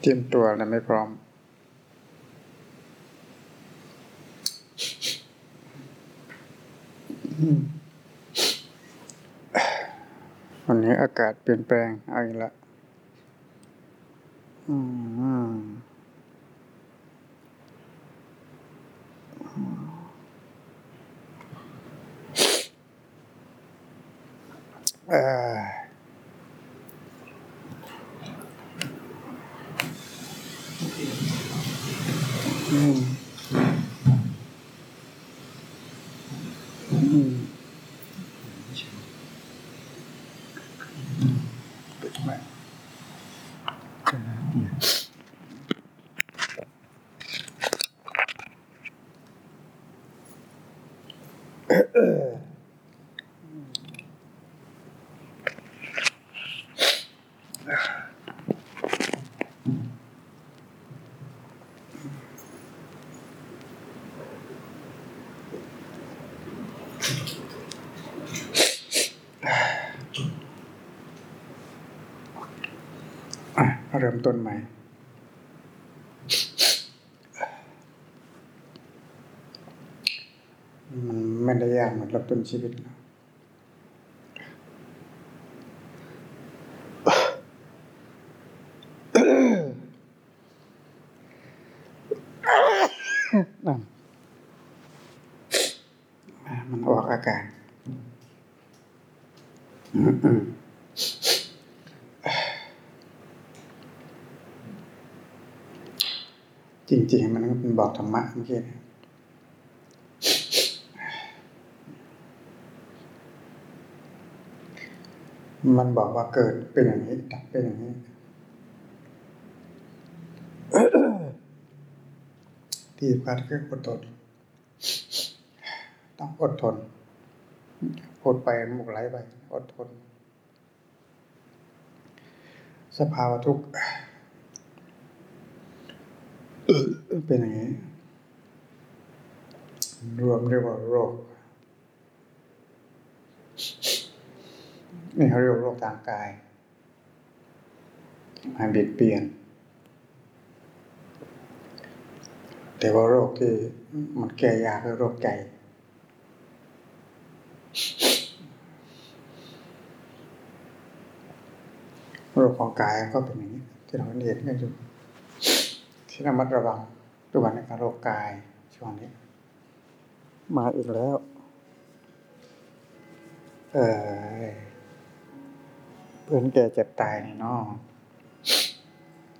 เตรียมตัวแล้วไม่พร้อม วันนี้อากาศเปลี่ยนแปลงเอาอีกล้วอืมเอ่อ อื เริ่มต้นใหม่ มันไม่ได้ยากเหมือนเริ่มต้นชีวิตนะมันออกอาการม จริงๆมันก็เป็นบอกธรรมะเมื่อกี้มันบอกว่าเกิดเป็นอย่างนี้ดับเป็นอย่างนี้ ที่สำคัญคืออดทนต้องอดทนพูดไปหมุกไหลไป อดทน สภาวะทุกข์ เป็นอย่างนี้ รวมเรียกว่าโรคนี่เขาเรียกว่าโรคทางกายมาเบียดเบียน แต่ว่าโรคที่มันแก้ยากคือโรคใจ โรคของกายก็เป็นอย่างนี้ ที่เราเห็นกันอยู่ ที่ระมัดระวังตัวในการโรคกายช่วงนี้ มาอีกแล้ว เออเพื่อนแกเจ็บตายนี่เนาะ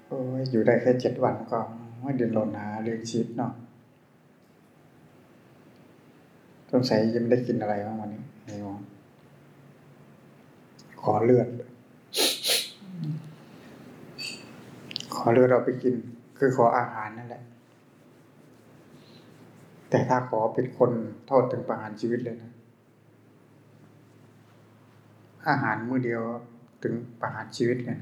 โอ้ยอยู่ได้แค่เจ็ดวันก็ไม่เดินรนหาเรื่องชีวิตเนาะสงสัยยังไม่ได้กินอะไรบ้างวันนี้ไอ้วงขอเลือด ขอเลือดเอาไปกิน คือขออาหารนั่นแหละ แต่ถ้าขอเป็นคนโทษถึงประหารชีวิตเลยนะ อาหารมื้อเดียวถึงประหารชีวิตกัน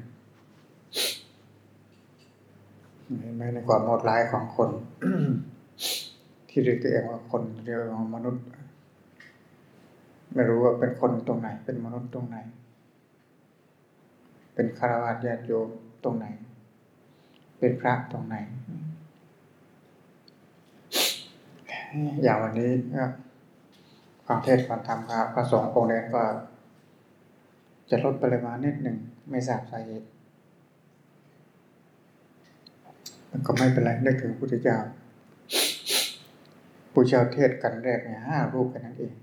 เห็นไหมในความโหดร้ายของคน ที่เรียกตัวเองว่าคนเรียกว่ามนุษย์ ไม่รู้ว่าเป็นคนตรงไหน เป็นมนุษย์ตรงไหน เป็นคารวะญาติโยมตรงไหน เป็นพระตรงไหน อย่างวันนี้ก็ความเทศความธรรมครับพระสงฆ์องค์เดนก็ จะลดปริมาณนิดหนึ่งไม่ทราบสาเหตุมันก็ไม่เป็นไรนึกถึงพุทธเจ้าผู้เจ้าเทศกันแรกเนี่ยห้ารูปกันนั่นเอง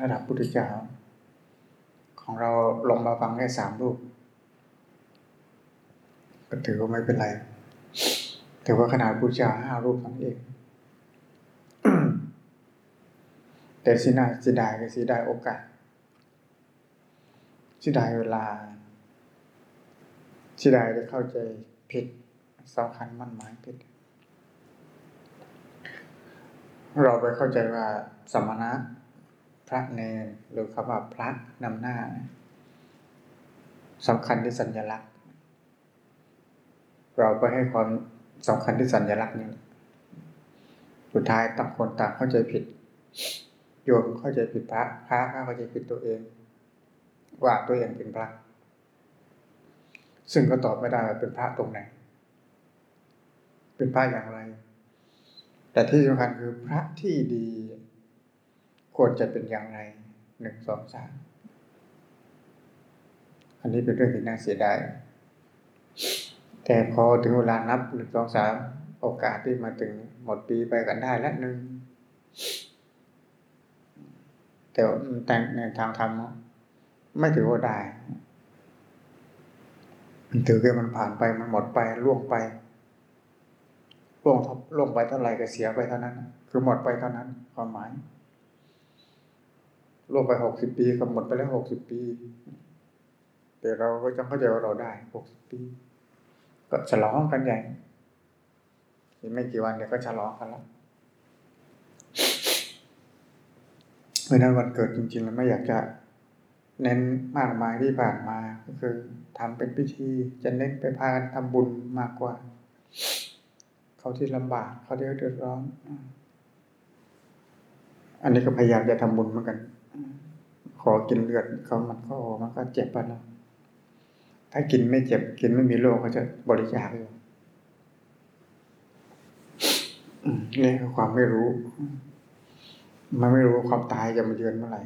ระดับพุทธเจ้า ของเราลงมาฟังแค่สามรูป ก็ถือว่าไม่เป็นไรถือว่าขนาดพุทธเจ้าห้ารูปนั่นเองแต่สินาสิดายก็สิได้โอกาสสีดายเวลาสีดายได้เข้าใจผิดสำคัญมั่นหมายผิด เราไปเข้าใจว่าสมณะพระเนรหรือคำว่าพระนำหน้าสำคัญที่สัญลักษณ์ เราไปให้ความสำคัญที่สัญลักษณ์นี้สุดท้ายต่างคนต่างเข้าใจผิด โยมเข้าใจผิดพระพระเข้าใจผิดตัวเอง ว่าตัวเองเป็นพระ ซึ่งก็ตอบไม่ได้ว่าเป็นพระตรงไหน เป็นพระอย่างไร แต่ที่สำคัญคือพระที่ดีควรจะเป็นอย่างไรหนึ่งสองสามอันนี้เป็นเรื่องที่น่าเสียดาย แต่พอถึงเวลานับหนึ่งสองสามโอกาสที่มาถึงหมดปีไปกันได้แล้วหนึ่งแต่แต่ในทางธรรมไม่ถือว่าได้มันถือแค่มันผ่านไปมันหมดไปล่วงไปล่วงล่วงไปเท่าไหร่ก็เสียไปเท่านั้น คือหมดไปเท่านั้นความหมายล่วงไปหกสิบปีก็หมดไปแล้วหกสิบปี แต่เราก็จังเข้าใจว่าเราได้หกสิบปี ก็ฉลองกันใหญ่อีกไม่กี่วันเดี๋ยวก็ฉลองกันแล้วเพราะนั้นวันเกิดจริงๆแล้วไม่อยากจะเน้นมากมายที่ผ่านมา ก็คือทำเป็นพิธีจะเน้นไปพากันทำบุญมากกว่า เขาที่ลำบากเขาที่เดือดร้อน อันนี้ก็พยายามจะทำบุญเหมือนกัน ขอกินเลือดเขามันก็มันก็เจ็บไปแล้ว ถ้ากินไม่เจ็บกินไม่มีโรคเขาจะบริจาคอยู่นี่คือความไม่รู้ มันไม่รู้ความตายจะมาเยือนเมื่อไหร่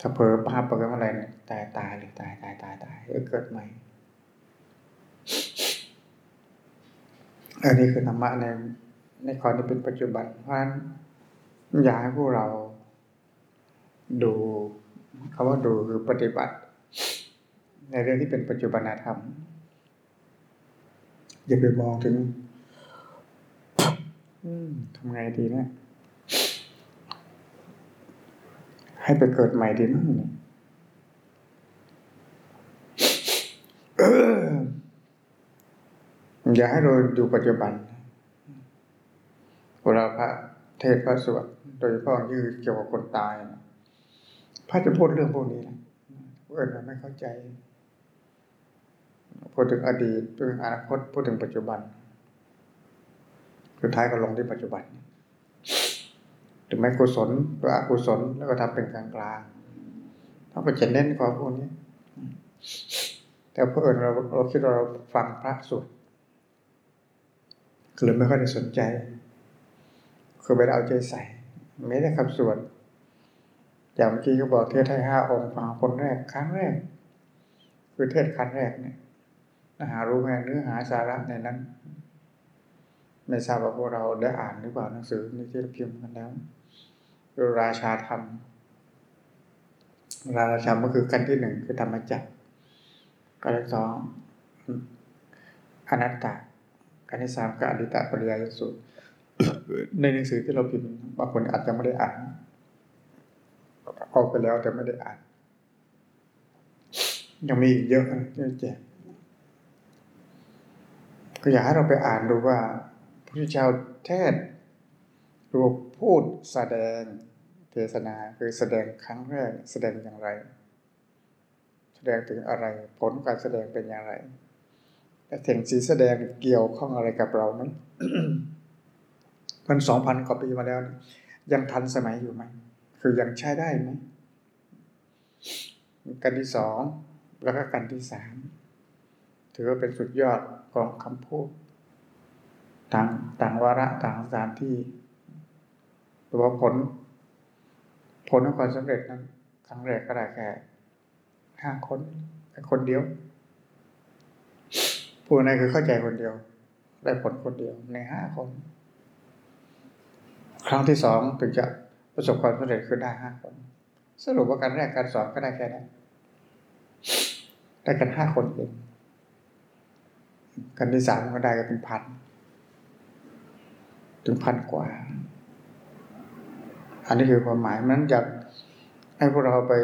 ถ้าเผลอภาพไปเมื่อไหร่เนี่ยตายตายเลยตายตายตายตายแล้วเกิดใหม่ อันนี้คือธรรมะในในข้อที่เป็นปัจจุบัน เพราะฉะนั้นอยากให้พวกเราดูคาว่าดูคือปฏิบัติ ในเรื่องที่เป็นปัจจุบันธรรม อย่าไปมองถึงทำไงดีเนี่ยให้ไปเกิดใหม่ดีมั้งเนี่ยอย่าให้เราดูปัจจุบันเวลาพระเทศพระสวดโดยเฉพาะยืดเกี่ยวกับคนตาย พระจะพูดเรื่องพวกนี้นะเออเราไม่เข้าใจ พูดถึงอดีตพูดถึงอนาคตพูดถึงปัจจุบัน สุดท้ายก็ลงที่ปัจจุบันถึงแม้กุศลหรืออกุศลแล้วก็ทำเป็นกลางกลางต้องไปจะเน้นกว่าพวกนี้ แต่เพื่อนเราเราคิดเราฟังพระสวดคือไม่ค่อยได้สนใจ คือไม่ได้เอาใจใส่ไม่ได้คำสวดอย่างเมื่อกี้เขาบอกเทศให้ห้าองค์ฟังคนแรกครั้งแรก คือเทศครั้งแรกเนี่ย หารู้ไหมเนื้อหาสาระในนั้น ไม่ทราบว่าพวกเราได้อ่านหรือเปล่าหนังสือนี่ที่พิมพ์กันแล้วราชาธรรม ราชาธรรมก็คือขั้นที่หนึ่งคือธรรมจักรขั้นที่สองอนัตตาขั้นที่สามก็อดิตะปริยายสุในหนังสือที่เราพิมพ์บางคนอาจจะไม่ได้อ่านออกไปแล้วแต่ไม่ได้อ่าน ยังมีอีกเยอะที่แจก ก็อยากให้เราไปอ่านดูว่าพระพุทธเจ้าเทศรูปพูดแสดงเทศนาคือแสดงครั้งแรกแสดงอย่างไร แสดงถึงอะไร ผลการแสดงเป็นอย่างไรและเสียงสีแสดงเกี่ยวข้องอะไรกับเราไหมมันสองพันกว่าปีมาแล้ว ยังทันสมัยอยู่ไหม คือยังใช้ได้ไหมกันที่สองแล้วก็กันที่สามถือว่าเป็นสุดยอด ของคำพูด ต่างต่างวาระต่างสถานที่ตัวผล ผลของความสำเร็จนั้นครั้งแรกก็ได้แค่ห้าคนแค่คนเดียวผู้นั้นคือเข้าใจคนเดียว ได้ผลคนเดียวในห้าคน ครั้งที่สองถึงจะประสบความสำเร็จคือได้ห้าคน สรุปว่าการแรกการสองก็ได้แค่นั้นได้กันห้าคนเอง กันที่สามก็ได้กันเป็นพัน ถึงพันกว่า อันนี้คือความหมายนั้นอยากให้พวกเราไป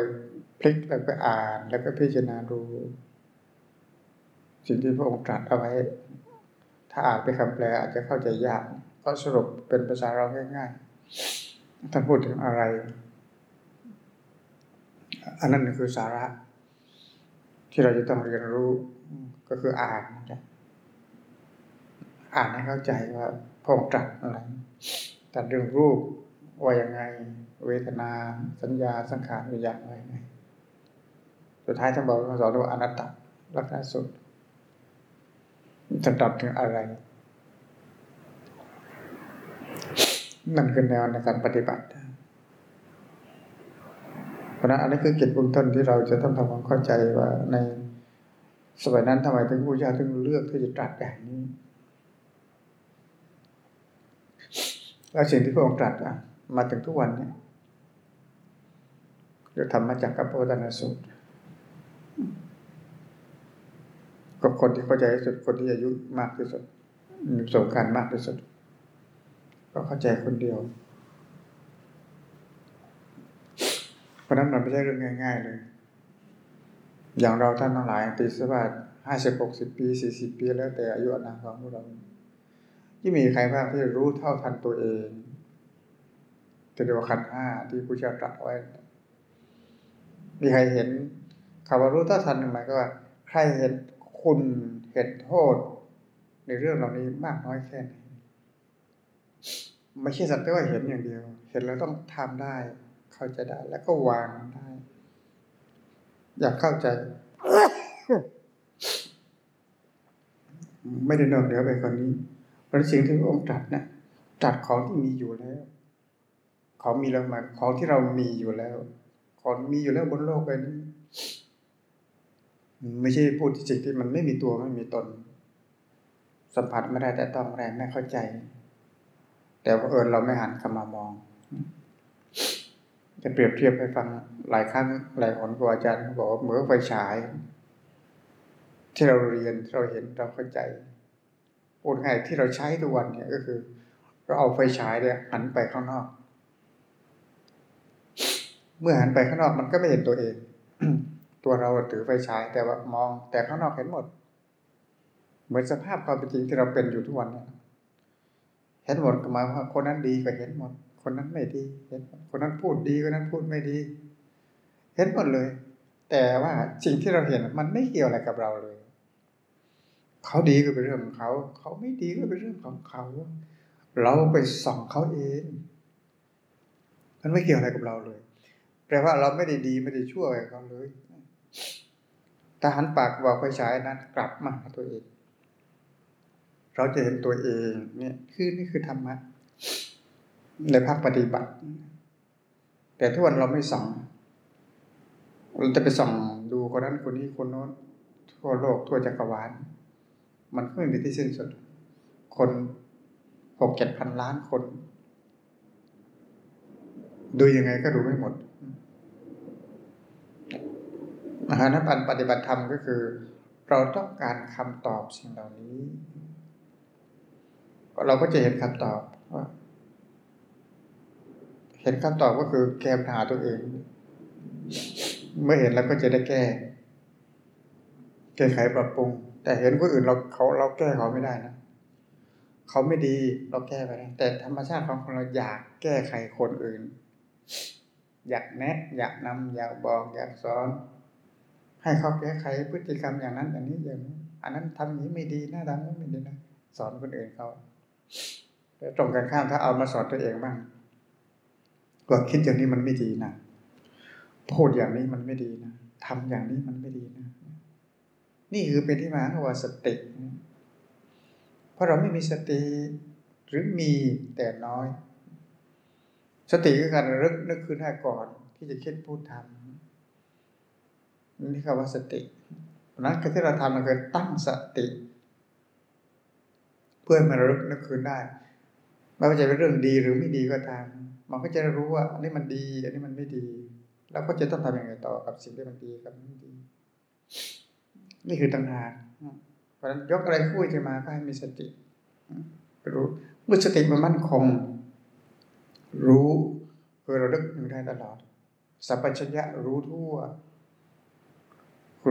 พลิกแล้วไปอ่านแล้วก็พิจารณาดู สิ่งที่พระองค์ตรัสเอาไว้ ถ้าอ่านไปคำแปลอาจจะเข้าใจยากก็สรุปเป็นภาษาเราง่ายๆท่านพูดถึงอะไร อันนั้นคือสาระ ที่เราจะต้องเรียนรู้ก็คืออ่าน อ่านให้เข้าใจว่าพงตรัสอะไรตรัสเรื่องรูปว่ายังไง เวทนา สัญญาสังขารวิญญาณว่ายังไงสุดท้ายท่านบอกสอนว่าอนัตตาลักษณะสุดจะตรัสถึงอะไรนั่นคือแนวในการปฏิบัติเพราะนั้นอันนี้คือกิจบุญต้นที่เราจะต้องทำความเข้าใจว่าในสมัยนั้นทำไมถึงพระเจ้าถึงเลือกที่จะตรัสอย่างนี้ แล้วสิ่งที่พระองค์ตรัสอะมาถึงทุกวันเนี่ยจะทำมาจากกัปปวัตนสูตรกับคนที่เข้าใจที่สุดคนที่อายุมากที่สุดมีประสบการณ์มากที่สุด ก็เข้าใจคนเดียว เพราะนั้นมันไม่ใช่เรื่องง่าย ๆ เลย อย่างเราท่านทั้งหลายตีสวัสดิ์ห้าสิบหกสิบปีสี่สิบปีแล้วแต่อายุอนาของพวกเรา ที่มีใครบ้างที่รู้เท่าทันตัวเองจะเรียกว่าขันห้าที่พระเจ้าตรัสไว้ มีใครเห็นคำว่ารู้เท่าทันหมายก็ว่า ใครเห็นคุณเห็นโทษ ในเรื่องเหล่านี้มากน้อยแค่ไหนไม่ใช่สักแต่ว่าเห็นอย่างเดียว เห็นแล้วต้องทำได้ เข้าใจได้ แล้วก็วางได้ อยากเข้าใจ ไม่ได้นอกเหนือไปคนนี้ ราะสิ่งที่พระองค์ตรัสนะตรัสของที่มีอยู่แล้ว ของมีแล้วมาของที่เรามีอยู่แล้ว ของมีอยู่แล้วบนโลกใบนี้ไม่ใช่พูดสิ่งที่มันไม่มีตัวไม่มีตน สัมผัสไม่ได้แต่ต้องแรงไม่เข้าใจ แต่ว่าเอิญเราไม่หันเข้ามามอง จะเปรียบเทียบให้ฟังหลายครั้งหลายหนครูอาจารย์บอกว่าเหมือนไฟฉาย ที่เราเรียนเราเห็นเราเข้าใจ พูดง่ายที่เราใช้ทุกวันเนี่ยก็คือ เราเอาไฟฉายเนี่ยหันไปข้างนอก เมื่อหันไปข้างนอกมันก็ไม่เห็นตัวเอง ตัวเราถือไฟฉายแต่ว่ามองแต่ข้างนอกเห็นหมด เหมือนสภาพความเป็นจริงที่เราเป็นอยู่ทุกวันเนี่ยเห็นหมดก็หมายว่าคนนั้นดีก็เห็นหมด คนนั้นไม่ดีเห็นคนนั้นพูดดีคนนั้นพูดไม่ดี เห็นหมดเลย แต่ว่าสิ่งที่เราเห็นมันไม่เกี่ยวอะไรกับเราเลย เขาดีก็เป็นเรื่องของเขา เขาไม่ดีก็เป็นเรื่องของเขา เราไปส่องเขาเอง มันไม่เกี่ยวอะไรกับเราเลยแปลว่าเราไม่ได้ดีไม่ได้ชั่วอะไรเขาเลยถ้าหันปากบอกไฟฉายนั้นกลับมาหาตัวเอง เราจะเห็นตัวเองเนี่ยคือนี่คือธรรมะในภาคปฏิบัติ แต่ทุกวันเราไม่ส่องเราจะไปส่องดูคนนั้นคนนี้คนโน้นทั่วโลกทั่วจักรวาล มันก็ไม่มีที่สิ้นสุด คนหกเจ็ดพันล้านคน ดูยังไงก็ดูไม่หมดมหานปันปฏิบัติธรรมก็คือ เราต้องการคำตอบสิ่งเหล่านี้ เราก็จะเห็นคำตอบว่าเห็นคำตอบก็คือแก้ปัญหาตัวเอง เมื่อเห็นแล้วก็จะได้แก้ แก้ไขปรับปรุง แต่เห็นคนอื่นเราเขาเราแก้เขาไม่ได้นะเขาไม่ดีเราแก้ไปได้แต่ธรรมชาติของคนเราอยากแก้ไขคนอื่น อยากแนะ อยากนำอยากบอก อยากสอน ให้เขาแก้ไขพฤติกรรมอย่างนั้นอย่างนี้อย่างนี้อันนั้นทำอย่างนี้ไม่ดีนะทำนี้ไม่ดีนะสอนคนอื่นเขาแต่ตรงกันข้ามถ้าเอามาสอนตัวเองบ้างก็คิดอย่างนี้มันไม่ดีนะพูดอย่างนี้มันไม่ดีนะทำอย่างนี้มันไม่ดีนะ นี่คือเป็นที่มาของว่าสติ เพราะเราไม่มีสติหรือมีแต่น้อย สติคือการรึกนึกคืนให้ก่อน ที่จะคิดพูดทำนี่คือว่าสติเนั้นคือที่เราทำมันคือตั้งสติ เพื่อมาระลึกนึกคืนได้ไม่ว่าจะเป็นเรื่องดีหรือไม่ดีก็ตามมันก็จะรู้ว่าอันนี้มันดี อันนี้มันไม่ดี แล้วก็จะต้องทำยังไงต่อกับสิ่งที่มันดีกับไม่ดี นี่คือตั้งหาเพราะฉะนั้นยกอะไรคู่จะมาก็ให้มีสติรู้เมื่อสติมันมั่นคง รู้คือเราดึกหนึ่ได้ตลอดสัพพัญญะรู้ทั่ว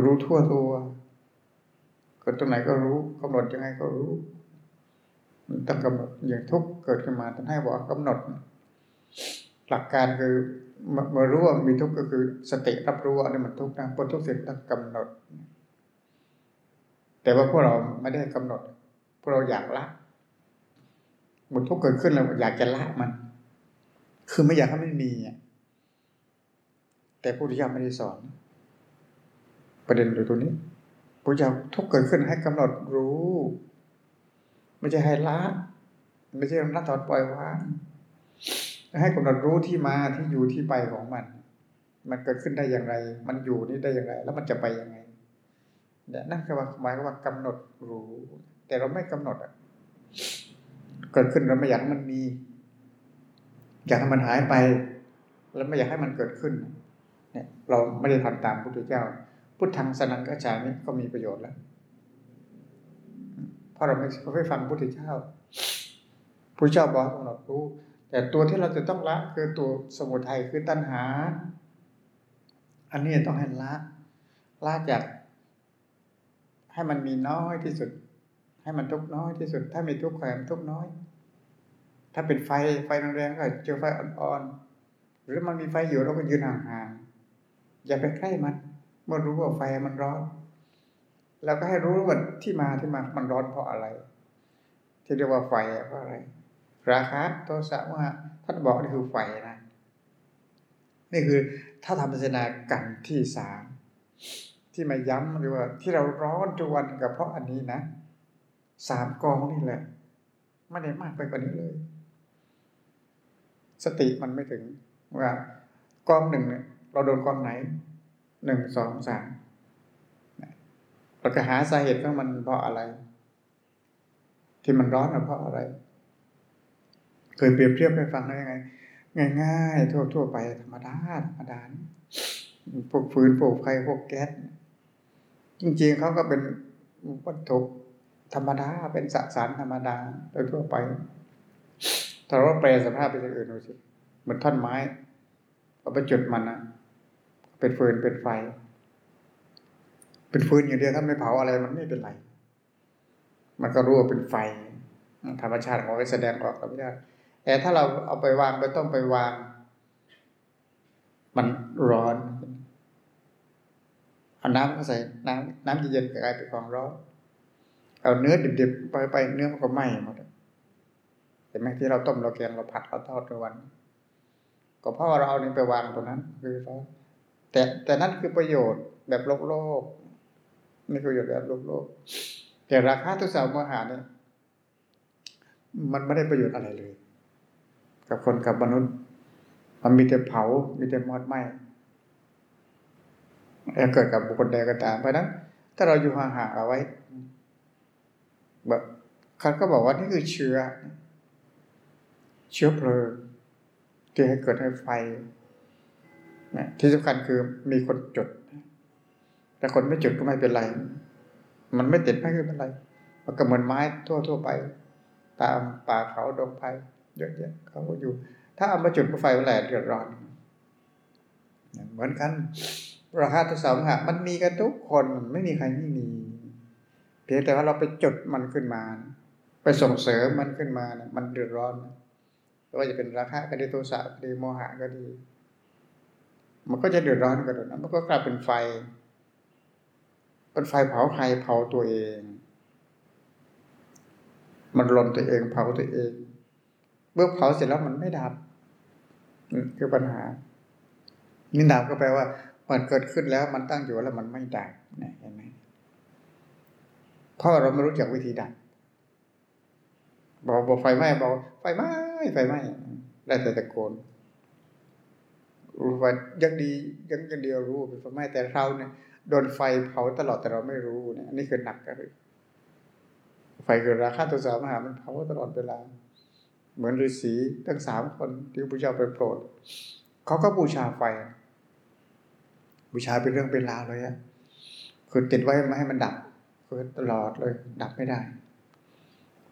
รู้ทั่วตัวเกิดตรงไหนก็รู้กำหนดยังไงก็รู้มันต้องกำหนดอย่างทุกเกิดขึ้นมาต้องให้บอกกำหนด หลักการคือเมื่อรู้ว่ามีทุกข์ก็คือ สติรับรู้ว่านี่มันทุกข์นะพอทุกข์เสร็จต้องกำหนด แต่ว่าพวกเราไม่ได้กำหนด พวกเราอยากละหมดทุกเกิดขึ้นแล้วอยากจะละมัน คือไม่อยากให้มันมีอะแต่ผู้ที่ยังไม่ได้สอน ประเด็นอยู่ตรงนี้พระเจ้าทุกเกิดขึ้นให้กำหนดรู้ ไม่ใช่ให้ละไม่ใช่ละถอดปล่อยวางให้กำหนดรู้ที่มาที่อยู่ที่ไปของมัน มันเกิดขึ้นได้อย่างไร มันอยู่นี่ได้อย่างไร แล้วมันจะไปยังไง นี่ยนั่นคือหมายว่ากำหนดรู้ แต่เราไม่กำหนดอะเกิดขึ้นเราไม่อยากให้มันมี อยากให้มันหายไป แล้วไม่อยากให้มันเกิดขึ้น เนี่ย เราไม่ได้ทำตามพุทธเจ้า พุทธังสนังกระจายนี้ก็มีประโยชน์แล้วเพราะเราไม่ไม่ฟังพุทธเจ้าพระเจ้าบอกกำหนดรู้ แต่ตัวที่เราจะต้องละ คือตัวสมุทัยคือตัณหา อันนี้ต้องให้ละละจาก ให้มันมีน้อยที่สุด ให้มันทุกน้อยที่สุด ถ้ามีทุกข์ความทุกน้อย ถ้าเป็นไฟไฟแรงๆก็เจอไฟอ่อนๆหรือมันมีไฟอยู่เราก็ยืนห่างๆอย่าไปใกล้มันเมื่อรู้ว่าไฟมันร้อนเราก็ให้รู้ว่าที่มาที่มามันร้อนเพราะอะไร ที่เรียกว่าไฟเพราะอะไร ราคะโทสะว่าท่านบอกนี่คือไฟนะนี่คือถ้าทำพิจารณากันที่สาม ที่มาย้ำหรือว่า ที่เราร้อนทุกวันกับเพราะอันนี้นะสามกองนี่แหละ ไม่ได้มากไปกว่านี้เลย สติมันไม่ถึงว่ากองหนึ่งเนี่ยเราโดนกองไหนหนึ่งสองสามเราก็หาสาเหตุของมันเพราะอะไร ที่มันร้อนเพราะอะไร เคยเปรียบเทียบให้ฟังได้ยังไง ง่าย ๆ ทั่ว ๆ ไปธรรมดาธรรมดาพวกฟืนพวกไฟพวกแก๊ส จริง ๆเขาก็เป็นวัตถุธรรมดาเป็นสสารธรรมดาโดยทั่วไปถ้าเราแปลสภาพเป็นอย่างอื่นดูสิเหมือนท่อนไม้เอาไปจุดมันนะเป็นฟืนเป็นไฟ เป็นฟืนอย่างเดียวถ้าไม่เผาอะไรมันไม่เป็นไร มันก็รู้ว่าเป็นไฟ ธรรมชาติของมันแสดงออกธรรมชาติแต่ถ้าเราเอาไปวางไปต้มไปวาง มันร้อน เอาน้ำก็ใส่น้ำน้ำเย็นๆกลายเป็นของร้อนเอาเนื้อดิบๆไปไปเนื้อมันก็ไหม้หมดเห็นไหมที่เราต้มเราแกงเราผัดเราทอดทุกวัน ก็เพราะเราเอานี่ไปวางตรงนั้นคือเขาแต่แต่นั่นคือประโยชน์แบบโลกโลกนี่คือประโยชน์แบบโลกโลก แต่ราคาทุกสาวมหาเนี่ยมันไม่ได้ประโยชน์อะไรเลย กับคนกับมนุษย์ มันมีแต่เผา มีแต่มอดไหม้ จะเกิดกับบุคคลใดก็ตาม เพราะนั้น ถ้าเราอยู่ห่างๆเอาไว้ แบบเขาก็บอกว่านี่คือเชื้อ เชื้อเพลิงที่ให้เกิดให้ไฟนะที่สำคัญคือมีคนจุด แต่คนไม่จุดก็ไม่เป็นไร มันไม่ติดไม่เป็นไรมันก็เหมือนไม้ทั่วทั่วไป ตามป่าเขาดงไผ่เยอะแยะเขาก็อยู่ ถ้าเอามาจุดไฟแหลเดือดร้อน เหมือนกัน ราคาทุสามหะมันมีกันทุกคนไม่มีใครไม่มี เพียงแต่ว่าเราไปจุดมันขึ้นมา ไปส่งเสริมมันขึ้นมานะมันเดือดร้อนไม่ว่าจะเป็นราคาก็ดีโทสะก็ดีโมหะก็ดี มันก็จะเดือดร้อนกันนะมันก็กลายเป็นไฟ เป็นไฟเผาใครเผาตัวเอง มันลนตัวเองเผาตัวเอง เมื่อเผาเสร็จแล้วมันไม่ดับ คือปัญหานี่ดับก็แปลว่า มันเกิดขึ้นแล้วมันตั้งอยู่แล้วมันไม่ดับนะเห็นไหมเพราะเราไม่รู้จักวิธีดับบอกบอกไฟไหม้บอกไฟไหม้ไฟไหม้ได้แต่ตะโกนรู้ว่ายังดียังยังเดียวรู้เป็นไฟไหม้แต่เราเนี่ยโดนไฟเผาตลอดแต่เราไม่รู้เนี่ยอันนี้คือหนักก็คือไฟคือราคาตัวสามหามันเผาตลอดเวลา เหมือนฤาษีทั้งสามคนที่พระเจ้าไปโปรดเขาก็บูชาไฟ บูชาเป็นเรื่องเป็นราวเลยอะคือติดไว้ไม่ให้มันดับคือตลอดเลย ดับไม่ได้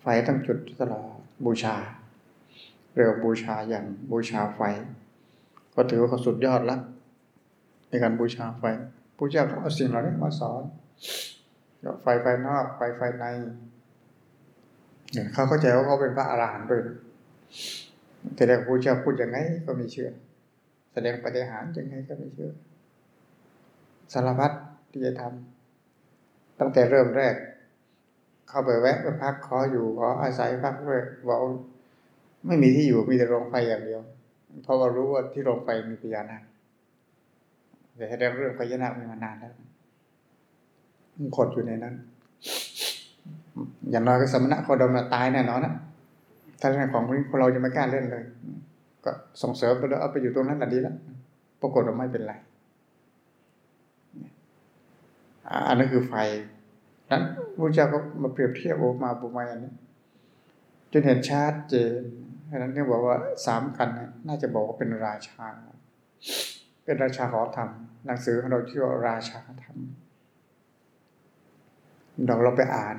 ไฟต้องจุดตลอดบูชา เรียกบูชาอย่างบูชาไฟ ก็ถือว่าเขาสุดยอดแล้วในการบูชาไฟพระเจ้าเขาเอาสิ่งเหล่านี้มาสอนไฟไฟนอกไฟไฟในเขาเข้าใจว่าเขาเป็นพระอรหันต์ด้วยแต่แรกพระเจ้าพูดยังไงก็ไม่เชื่อ แสดงปฏิหารยังไงก็ไม่เชื่อ สารพัดที่จะทำตั้งแต่เริ่มแรก เข้าไปแวะไปพักขออยู่ขออาศัยพักด้วยบอกไม่มีที่อยู่มีแต่โรงไฟอย่างเดียวเพราะว่ารู้ว่าที่โรงไฟมีพญานาคแต่แสดงเรื่องพญานาคมีมานานแล้วมันขดอยู่ในนั้น อย่างน้อยก็สมณะโคดมน่ะตายแน่นอนนะถ้าเรื่องของพวกนี้พวกเราจะไม่กล้าเล่นเลย ก็ส่งเสริมไปแล้วเอาไปอยู่ตรงนั้นแหละดีแล้วปรากฏว่าไม่เป็นไร อันนั้นคือไฟนั้นพระเจ้าก็มาเปรียบเทียบโอมาบุมาอันนี้ จนเห็นชัดเจนดังนั้นเนี่ยบอกว่าสามกันเนี่ยน่าจะบอกว่าเป็นราชา เป็นราชาของธรรมหนังสือของเราชื่อว่าราชาธรรมเราเราไปอ่าน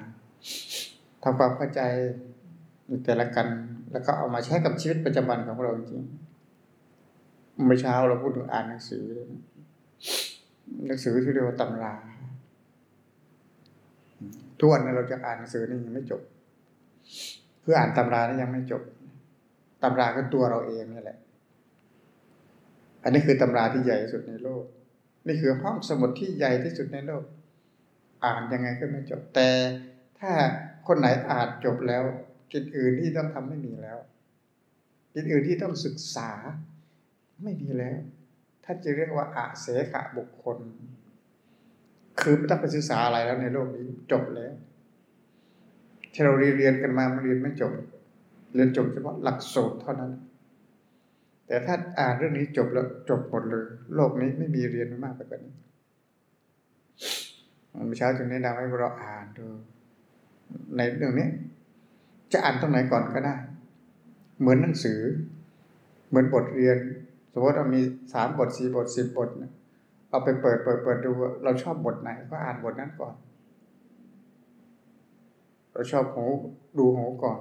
ทำความเข้าใจแต่ละกัน แล้วก็เอามาใช้กับชีวิตประจำวันของเราจริงเมื่อเช้าเราพูดถึงอ่านหนังสือ หนังสือที่เรียกว่าตำรา ทุกวันนี้เราจะอ่านหนังสือนี่ยังไม่จบ เพื่ออ่านตำรานี่ยังไม่จบตำราก็ตัวเราเองนี่แหละ อันนี้คือตำราที่ใหญ่ที่สุดในโลก นี่คือห้องสมุดที่ใหญ่ที่สุดในโลก อ่านยังไงก็ไม่จบ แต่ถ้าคนไหนอ่านจบแล้วกิจอื่นที่ต้องทำไม่มีแล้วกิจอื่นที่ต้องศึกษาไม่มีแล้ว ถ้าจะเรียกว่าอาเสขะบุคคล คือไม่ต้องไปศึกษาอะไรแล้วในโลกนี้จบแล้วที่เราเรียนกันมามันเรียนไม่จบเรียนจบเฉพาะหลักสูตรเท่านั้น แต่ถ้าอ่านเรื่องนี้จบแล้วจบหมดเลย โลกนี้ไม่มีเรียนมากไปกว่านี้เมื่อเช้าจึงแนะนำให้เราอ่านดูในเรื่องนี้ จะอ่านตรงไหนก่อนก็ได้ เหมือนหนังสือ เหมือนบทเรียน สมมติเรามีสามบทสี่บทสิบบท เอาไปเปิดเปิดเปิดดู เราชอบบทไหนก็อ่านบทนั้นก่อน เราชอบหูดูหูก่อน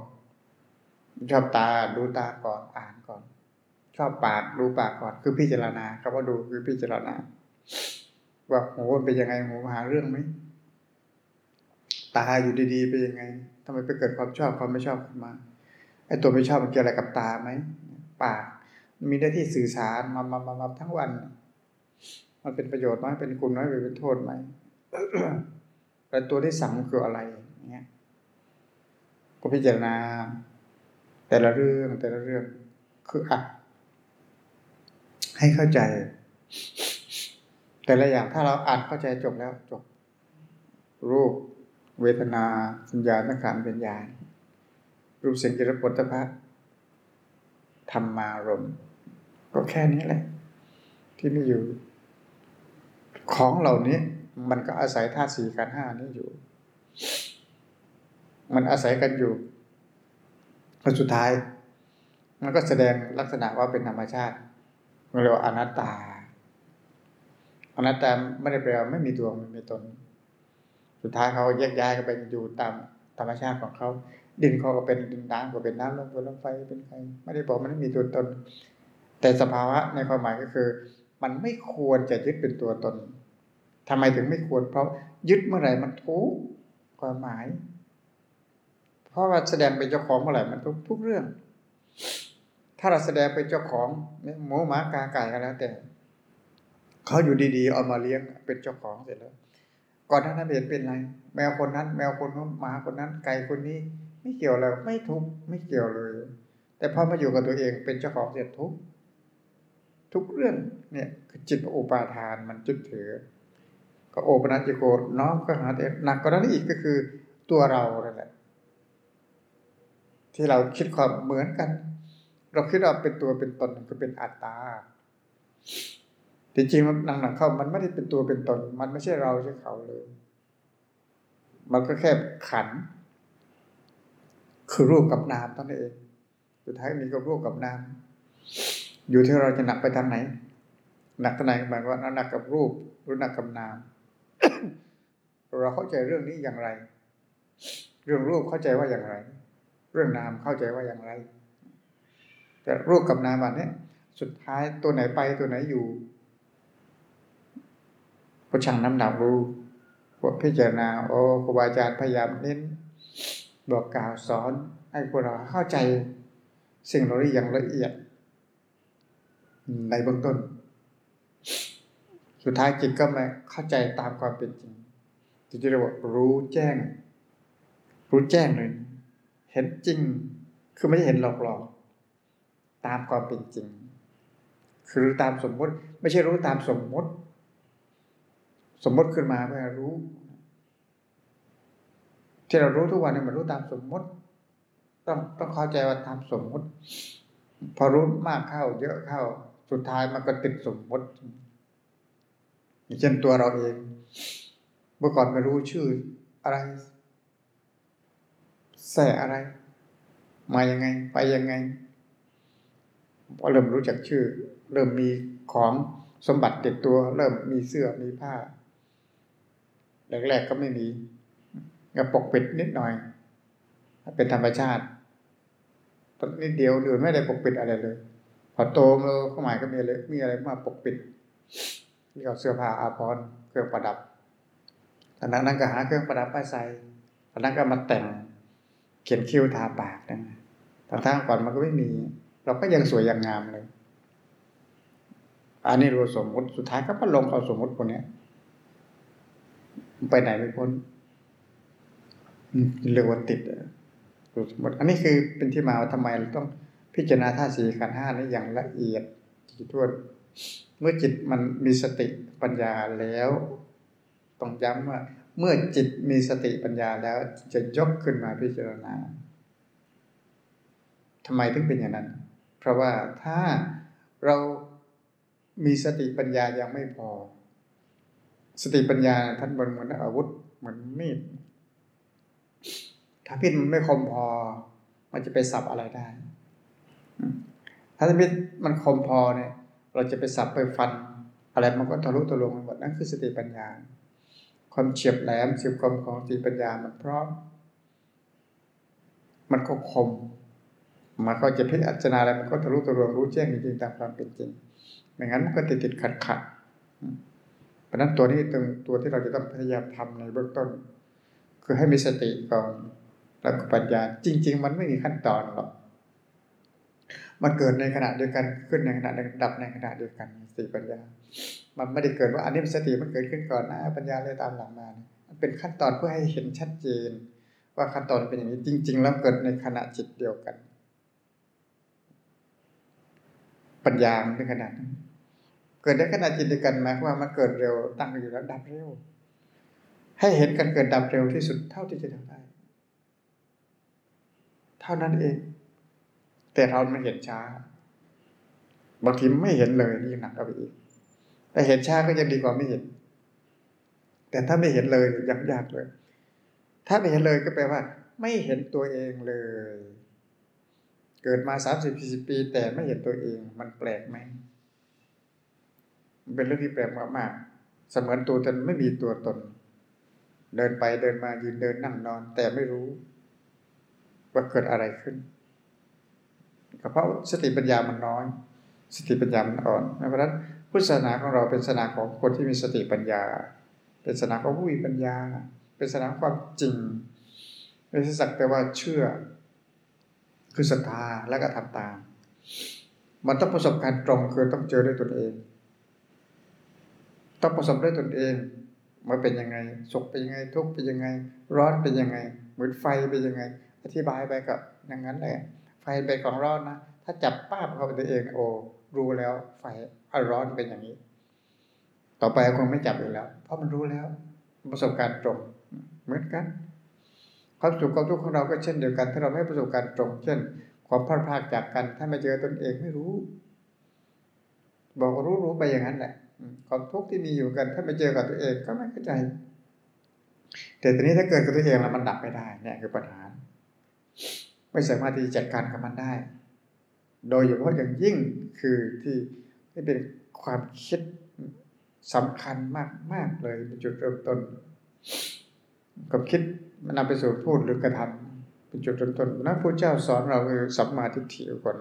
ชอบตาดูตาก่อนอ่านก่อน ชอบปากดูปากก่อน คือพิจารณาคำว่าดูคือพิจารณา ว่าหูเป็นยังไงหูหาเรื่องไหมตาอยู่ดีๆเป็นยังไงทำไมไปเกิดความชอบความไม่ชอบขึ้นมาไอ้ตัวไม่ชอบมันเกี่ยวอะไรกับตาไหมปากมีหน้าที่สื่อสารมามามามาทั้งวัน มันเป็นประโยชน์น้อยเป็นคุณน้อยเป็นโทษไหมแต่ตัวที่สั่งคืออะไรเงี้ยก็พิจารณา แต่ละเรื่องแต่ละเรื่องคืออะให้เข้าใจ แต่ละอย่างถ้าเราอ่านเข้าใจจบแล้วจบ รูป เวทนา สัญญาสังขารเป็นญาณรูปเสียงกิริยปุถะพะธรรมารม ก็แค่นี้แหละ ที่มีอยู่ ของเหล่านี้มันก็อาศัยธาตุสี่กันห้านี้อยู่ มันอาศัยกันอยู่แลสุดท้าย มันก็แสดงลักษณะว่าเป็นธรรมชาติเรียกว่าอนัตตา อนัตตาไม่ได้แปลว่าไม่มีตัวไม่มีตน สุดท้ายเขาแยกย้ายกันไปอยู่ตามธรรมชาติของเขาดินเขาก็เป็นดินน้ำก็เป็นน้ำลมเป็นลมไฟเป็นไฟไม่ได้บอกมันไม่มีตัวตน แต่สภาวะในความหมายก็คือ มันไม่ควรจะยึดเป็นตัวตนทำไมถึงไม่ควร เพราะยึดเมื่อไหร่มันทุกข์ความหมาย เพราะว่าแสดงเป็นเจ้าของเมื่อไหร่มันทุกทุกเรื่อง ถ้าเราแสดงเป็นเจ้าของหมูหมากาไก่ก็แล้วแต่เขาอยู่ดีๆเอามาเลี้ยงเป็นเจ้าของเสร็จแล้ว ก่อนหน้านั้นเห็นเป็นไร แมวคนนั้น แมวคนนู้นหมาคนนั้น ไก่คนนี้ ไม่เกี่ยวเลยไม่ทุกไม่เกี่ยวเลย แต่พอมาอยู่กับตัวเองเป็นเจ้าของเสร็จทุก ทุกเรื่องเนี่ยคือจิตอุปาทานมันจุดถือ ก็โอปนัจโกน้อมก็หาแต่หนักกว่านั้นอีกก็คือตัวเรานั่นแหละ ที่เราคิดความเหมือนกัน เราคิดว่าเป็นตัวเป็นตนก็เป็นอัตตาจริงๆมันหนักๆเข้ามันไม่ได้เป็นตัวเป็นตน มันไม่ใช่เราใช่เขาเลย มันก็แค่ขัน คือรูปกับนามตอนนี้เองสุดท้ายมีก็รูปกับนาม อยู่ที่เราจะหนักไปทางไหน หนักทางไหนหมายว่าหนักกับรูปหรือหนักกับนาม เราเข้าใจเรื่องนี้อย่างไร เรื่องรูปเข้าใจว่าอย่างไร เรื่องนามเข้าใจว่าอย่างไร แต่รูปกับนามอันนี้สุดท้ายตัวไหนไปตัวไหนอยู่ก็ช่างน้ำหนักรู้พวกพิจารณาโอ้ครูบาอาจารย์พยายามเน้นบอกกล่าวสอนให้พวกเราเข้าใจสิ่งเหล่านี้อย่างละเอียด ในเบื้องต้น สุดท้ายจิตก็มาเข้าใจตามความเป็นจริงจิตจะเรียกว่ารู้แจ้ง รู้แจ้งเลยเห็นจริง คือไม่ใช่เห็นหลอกๆตามความเป็นจริง คือรู้ตามสมมติ ไม่ใช่รู้ตามสมมติ สมมติขึ้นมาเพื่อรู้ ที่เรารู้ทุกวันเนี่ยมันรู้ตามสมมติ ต้องต้องเข้าใจว่าตามสมมติ พอรู้มากเข้า เยอะเข้า สุดท้ายมันก็ติดสมมติอย่างเช่นตัวเราเอง เมื่อก่อนไม่รู้ชื่ออะไร แส่อะไร มายังไง ไปยังไงพอเริ่มรู้จักชื่อ เริ่มมีของสมบัติติดตัว เริ่มมีเสื้อมีผ้าแรกๆก็ไม่มีก็ปกปิดนิดหน่อยเป็นธรรมชาติตอนนิดเดียวอื่นไม่ได้ปกปิดอะไรเลย พอโตมาเข้าหมายก็มีอะไรมีอะไรมาปกปิดนี่ก็เสื้อผ้าอาภรณ์เครื่องประดับตอนนั้นก็หาเครื่องประดับมาใส่ตอนนั้นก็มาแต่งเขียนคิ้วทาปากนะทางทางก่อนมันก็ไม่มี เราก็ยังสวยยังงามเลย อันนี้รู้สมมติสุดท้ายก็มาลงเอาสมมติคนนี้ไปไหนไม่พ้นเรียกว่าติดรู้สมมติ อันนี้คือเป็นที่มาว่าทำไมเราต้อง พิจารณาธาตุสี่ขันห้านี้อย่างละเอียดถี่ถ้วน เมื่อจิตมันมีสติปัญญาแล้วต้องย้ำว่า เมื่อจิตมีสติปัญญาแล้วจะยกขึ้นมาพิจารณาทำไมถึงเป็นอย่างนั้น เพราะว่าถ้าเรามีสติปัญญายังไม่พอ สติปัญญาท่านบนเหมือนอาวุธเหมือนมีด ถ้าพิษมันไม่คมพอ มันจะไปสับอะไรได้ ถ้าพิษมันคมพอเนี่ย เราจะไปสับไปฟัน อะไรมันก็ทะลุทะลวงไปหมดนั่นคือสติปัญญา ความเฉียบแหลมเฉียบคมของสติปัญญามันพร้อม มันก็คม มันก็จะพิจารณาอะไรมันก็ทะลุทะลวงรู้แจ้งจริงๆตามความเป็นจริงไม่งั้นมันก็ติดติดขัดขัดเพราะนั้นตัวนี้ตรงตัวที่เราจะต้องพยายามทำในเบื้องต้น คือให้มีสติก่อนแล้วก็ปัญญา จริง ๆ มันไม่มีขั้นตอนหรอก มันเกิดในขณะเดียวกันขึ้นในขณะดับในขณะเดียวกันสติปัญญา มันไม่ได้เกิดว่าอันนี้สติมันเกิดขึ้นก่อนนะปัญญาเลยตามหลังมามันเป็นขั้นตอนเพื่อให้เห็นชัดเจน ว่าขั้นตอนเป็นอย่างนี้จริง ๆ แล้วเกิดในขณะจิตเดียวกัน ปัญญาในขณะนั้นเกิดในขณะจิตเดียวกันหมายความว่ามันเกิดเร็วตั้งอยู่แล้วดับเร็วให้เห็นกันเกิดดับเร็วที่สุดเท่าที่จะทำได้ เท่านั้นเอง แต่เราไม่เห็นช้า บางทีไม่เห็นเลยนี่หนักก็ไปอีกแต่เห็นช้าก็ยังดีกว่าไม่เห็น แต่ถ้าไม่เห็นเลยยังยากเลย ถ้าไม่เห็นเลยก็แปลว่า ไม่เห็นตัวเองเลย เกิดมาสามสิบสี่ปี แต่ไม่เห็นตัวเอง มันแปลกไหมมันเป็นเรื่องที่แปลกมากๆเสมือนตัวตนไม่มีตัวตน เดินไปเดินมายืนเดินนั่งนอน แต่ไม่รู้ ว่าเกิดอะไรขึ้น เพราะสติปัญญามันน้อย สติปัญญามันอ่อนเพราะฉะนั้นพุทธศาสนาของเราเป็นศาสนาของคนที่มีสติปัญญา เป็นศาสนาของผู้มีปัญญา เป็นศาสนาความจริงไม่ใช่สักแต่ว่าเชื่อ คือศรัทธาแล้วก็ทำตาม มันต้องประสบการณ์ตรงคือต้องเจอด้วยตนเอง ต้องประสบด้วยตนเองมาเป็นยังไงสุขเป็นยังไงทุกข์เป็นยังไง ร้อนเป็นยังไง เหมือนไฟเป็นยังไง อธิบายไปกับอย่างนั้นแหละ ไฟเป็นของร้อนนะ ถ้าจับป้าบเข้าไปตัวเองโอ้รู้แล้วไฟร้อนเป็นอย่างนี้ ต่อไปคงไม่จับอีกแล้ว เพราะมันรู้แล้ว ประสบการณ์ตรงเหมือนกัน ความสุขความทุกข์ของเราก็เช่นเดียวกัน ถ้าเราไม่ประสบการณ์ตรง เช่น ความพลาดพลาดจากกัน ถ้าไม่เจอตนเองไม่รู้ บอกรู้รู้ไปอย่างนั้นแหละความทุกข์ที่มีอยู่กัน ถ้าไปเจอกับตัวเองก็ไม่เข้าใจ แต่ทีนี้ถ้าเกิดกับตัวเองแล้วมันดับไม่ได้เนี่ยคือปัญหา ไม่สามารถที่จะจัดการกับมันได้ โดยเฉพาะอย่างยิ่งคือที่ที่เป็นความคิดสำคัญมากมากเลยเป็นจุดเริ่มต้นความคิดมันนำไปสู่พูดหรือกระทำเป็นจุดเริ่มต้นนะพระเจ้าสอนเราคือสัมมาทิฏฐิก่อน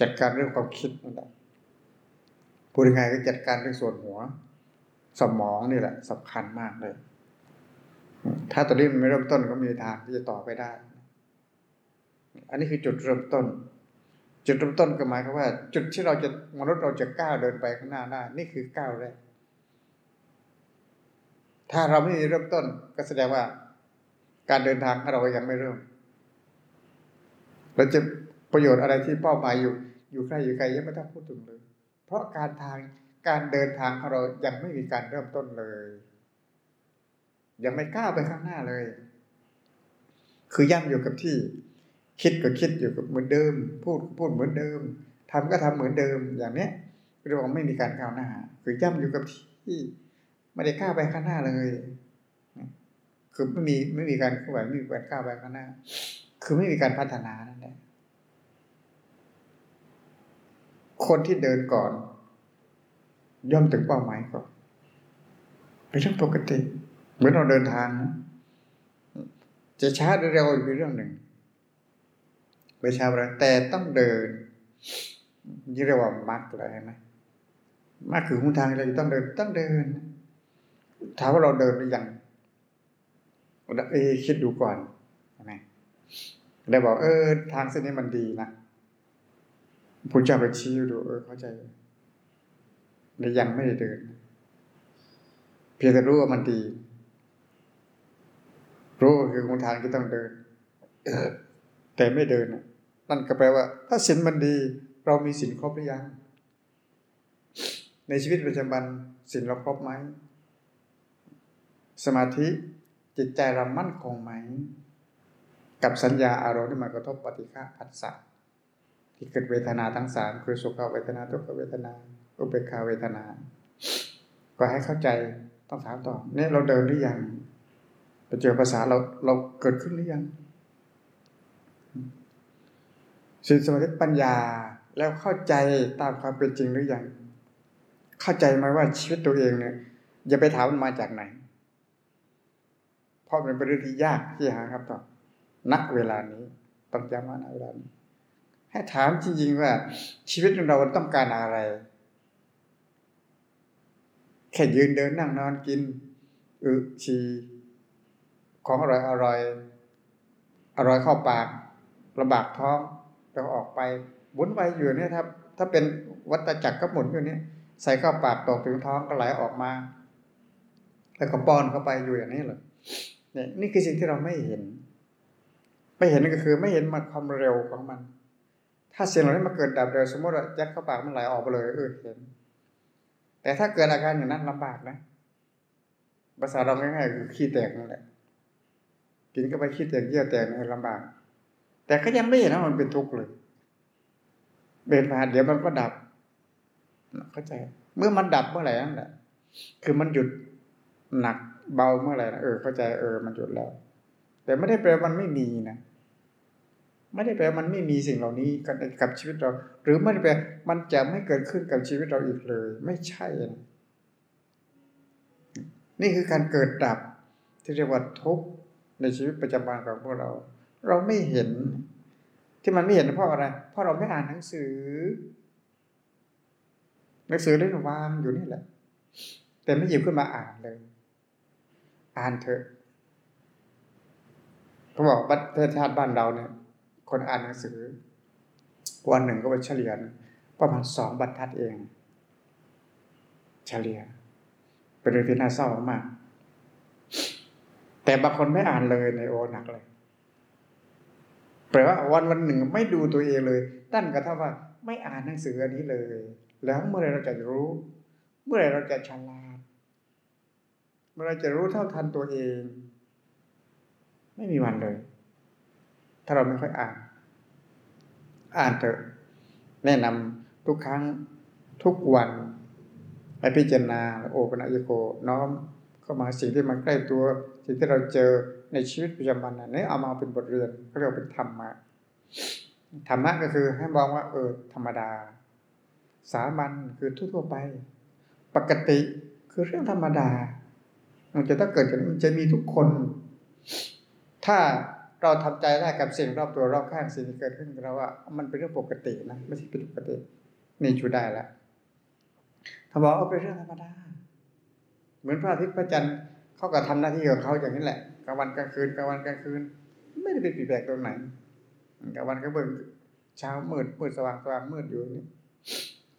จัดการเรื่องความคิดนั่นแหละพูดยังไงก็จัดการเรื่องส่วนหัว สมองนี่แหละสำคัญมากเลย ถ้าตอนนี้มันไม่เริ่มต้นก็มีทางที่จะต่อไปได้ อันนี้คือจุดเริ่มต้น จุดเริ่มต้นก็หมายความว่า จุดที่เราจะมนุษย์เราจะก้าวเดินไปข้างหน้าได้นี่คือก้าวแรกถ้าเราไม่มีเริ่มต้นก็แสดงว่า การเดินทางของเรายังไม่เริ่มเราจะประโยชน์อะไรที่เป้าหมายอยู่ อยู่ใกล้อยู่ไกลยังไม่ต้องพูดถึงเลย เพราะการทางการเดินทางของเรายังไม่มีการเริ่มต้นเลย ยังไม่ก้าวไปข้างหน้าเลย คือย่ำอยู่กับที่ คิดก็คิดอยู่กับเหมือนเดิม พูดก็พูดเหมือนเดิมทำก็ทำเหมือนเดิมอย่างเนี้ยเรียกว่าไม่มีการก้าวหน้า คือย่ำอยู่กับที่ไม่ได้ก้าวไปข้างหน้าเลย คือไม่มีไม่มีการเคลื่อนไหวไม่มีการก้าวไปข้างหน้า คือไม่มีการพัฒนานั่นแหละคนที่เดินก่อน ย่อมถึงเป้าหมายก่อนเป็นเรื่องปกติ เหมือนเราเดินทาง จะช้าหรือเร็วอีกเรื่องหนึ่ง ไม่ช้าอะไรแต่ต้องเดินนี่เรียกว่ามักเลยใช่ไหมมักคือหุนทางเราจะต้องเดินต้องเดินถามว่าเราเดินหรือยังเอคิดดูก่อนใช่ไหมได้บอกเออ ทางเส้นนี้มันดีนะพุทธเจ้าไปชี้ดูเออเข้าใจแต่ยังไม่ได้เดิน เพียงแต่รู้ว่ามันดี รู้คือหนทางที่ต้องเดินแต่ไม่เดิน นั่นก็แปลว่า ถ้าศีลมันดี เรามีศีลครบหรือยัง ในชีวิตประจำวันศีลเราครบไหม สมาธิจิตใจเรามั่นคงไหม กับสัญญาอารมณ์ที่มากระทบปฏิฆาผัสสะที่เกิดเวทนาทั้งสามคือสุขเวทนาทุกขเวทนาอุเบกขาเวทนา ก็ให้เข้าใจต้องถามต่อเนี่ยเราเดินหรือยังไปเจอภาษาเราเราเกิดขึ้นหรือยัง สิ่งสมาธิปัญญาแล้วเข้าใจตามความเป็นจริงหรือยัง เข้าใจไหมว่าชีวิตตัวเองเนี่ยอย่าไปถามมันมาจากไหน เพราะมันเป็นเรื่องที่ยากที่หาครับตอบณเวลานี้ต้องจำว่าณเวลานี้ให้ถามจริงๆว่า ชีวิตของเราต้องการอะไรแค่ยืนเดินนั่งนอนกินอึชีของอร่อยอร่อย อร่อยเข้าปากลำบากท้อง แล้วออกไปบุนไปอยู่เนี่ยครับถ้าเป็นวัตจักรก็หมุนอยู่เนี่ยใส่เข้าปากตกถึงท้องก็ไหลออกมา แล้วก็ป้อนเข้าไปอยู่อย่างนี้เลยเนี่ยนี่คือสิ่งที่เราไม่เห็น ไม่เห็นก็คือไม่เห็นมันความเร็วของมัน ถ้าเสียงเหล่านี้มาเกิดดับเร็วสมมติว่ายัดเข้าปากมันไหลออกไปเลยเออเห็น แต่ถ้าเกิดอาการอย่างนั้นลำบากนะภาษาเราง่ายๆคือขี้แตกนั่นแหละกินก็ไปขี้แตกเยี่ยวแตกนี่ลำบาก แต่ก็ยังไม่เห็นว่ามันเป็นทุกข์เลยเบนมาเดี๋ยวมันก็ดับเข้าใจ เมื่อมันดับเมื่อไหร่นั่นแหละคือมันหยุดหนักเบาเมื่อไหร่นะเออเข้าใจเออมันหยุดแล้ว แต่ไม่ได้แปลว่ามันไม่มีนะไม่ได้แปลว่ามันไม่มีสิ่งเหล่านี้กับชีวิตเรา หรือไม่ได้แปลมันจะไม่เกิดขึ้นกับชีวิตเราอีกเลย ไม่ใช่นะนี่คือการเกิดดับที่เรียกว่าทุกข์ในชีวิตประจำวันของพวกเรา เราไม่เห็น ที่มันไม่เห็นเพราะอะไร เพราะเราไม่อ่านหนังสือ หนังสือเล่นวางอยู่นี่แหละ แต่ไม่หยิบขึ้นมาอ่านเลย อ่านเถอะเขาบอกประเทศชาติบ้านเราเนี่ย คนอ่านหนังสือ วันหนึ่งก็เป็นเฉลี่ยประมาณสองบรรทัดเอง เฉลี่ย เป็นเรื่องที่น่าเศร้ามาก แต่บางคนไม่อ่านเลยในโอหนักเลย แปลว่าวันวันหนึ่งไม่ดูตัวเองเลยตั้นกระทั่งว่าไม่อ่านหนังสืออันนี้เลย แล้วเมื่อไรเราจะรู้ เมื่อไรเราจะฉลาด เมื่อไรจะรู้เท่าทันตัวเอง ไม่มีวันเลย ถ้าเราไม่ค่อยอ่าน อ่านเถอะ แนะนำทุกครั้งทุกวันไปพิจารณาโอปัญญโกน้อมเข้ามาสิ่งที่มันใกล้ตัว สิ่งที่เราเจอ ในชีวิตประจำวันนี้เอามาเป็นบทเรียนเขาเรียกเป็นธรรมะธรรมะก็คือให้มองว่า เออ ธรรมดา สามัญคือทั่วไป ปกติคือเรื่องธรรมดา มันจะต้องเกิดมันจะมีทุกคน ถ้าเราทำใจได้กับสิ่งรอบตัวรอบข้างสิ่งที่เกิดขึ้นกับเราว่า มันเป็นเรื่องปกตินะไม่ใช่เป็นปกตินี่ชูได้แล้วถ้าบอกเอาเป็นเรื่องธรรมดา เหมือนพระอาทิตย์พระจันทร์เขาก็ทำหน้าที่ของเขาอย่างนี้แหละ ลางวันกลางคืนกลางวันกลางคืน ไม่ได้เป็นปีแปลกตรงไหนกลางวันก็เบิ่งเช้ามืดมืดสว่างสว่างมืดอยู่นี่